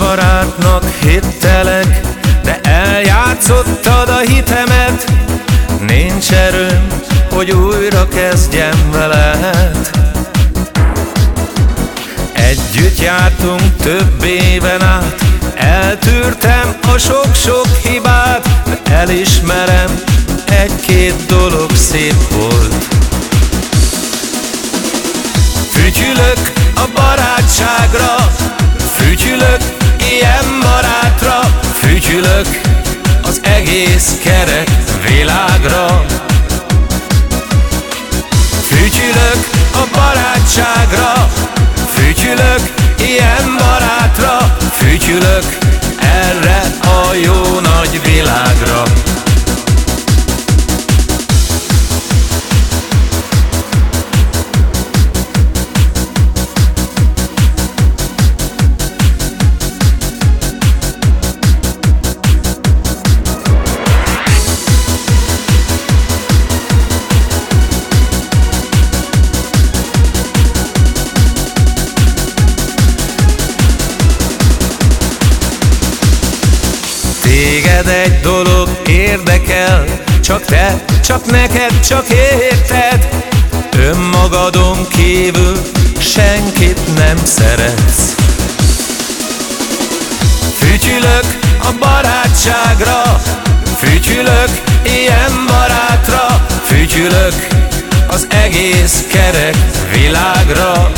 barátnak hittelek, de eljátszottad a hitemet. Nincs erőm, hogy újra kezdjem veled. Együtt jártunk több éven át, eltűrtem a sok-sok hibát, de elismerem, egy-két dolog szép volt. Fütyülök a barátságra, Fütyülök az egész kerek világra. Fütyülök a barátságra Fütyülök ilyen barátra Fütyülök erre a jó Téged egy dolog érdekel. Csak te, csak neked, csak érted. Önmagadon kívül senkit nem szeretsz. Fütyülök a barátságra Fütyülök ilyen barátra Fütyülök az egész kerek világra.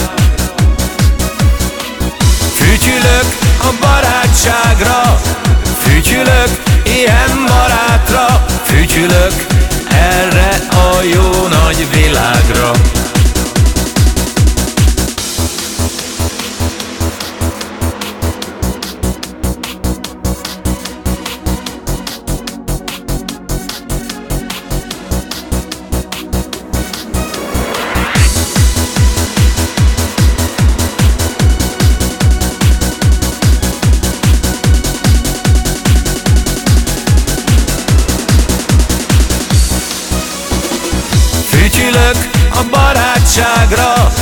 Fütyülök a barátságra Fütyülök Fütyülök erre a jó nagy világra Fütyülök a barátságra.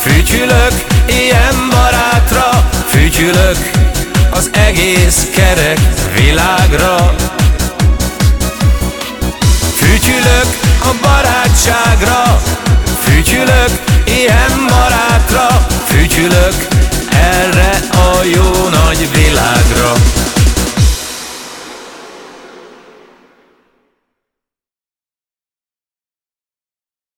Fütyülök ilyen barátra. Fütyülök az egész kerek világra. Fütyülök a barátságra. Fütyülök ilyen barátra. Fütyülök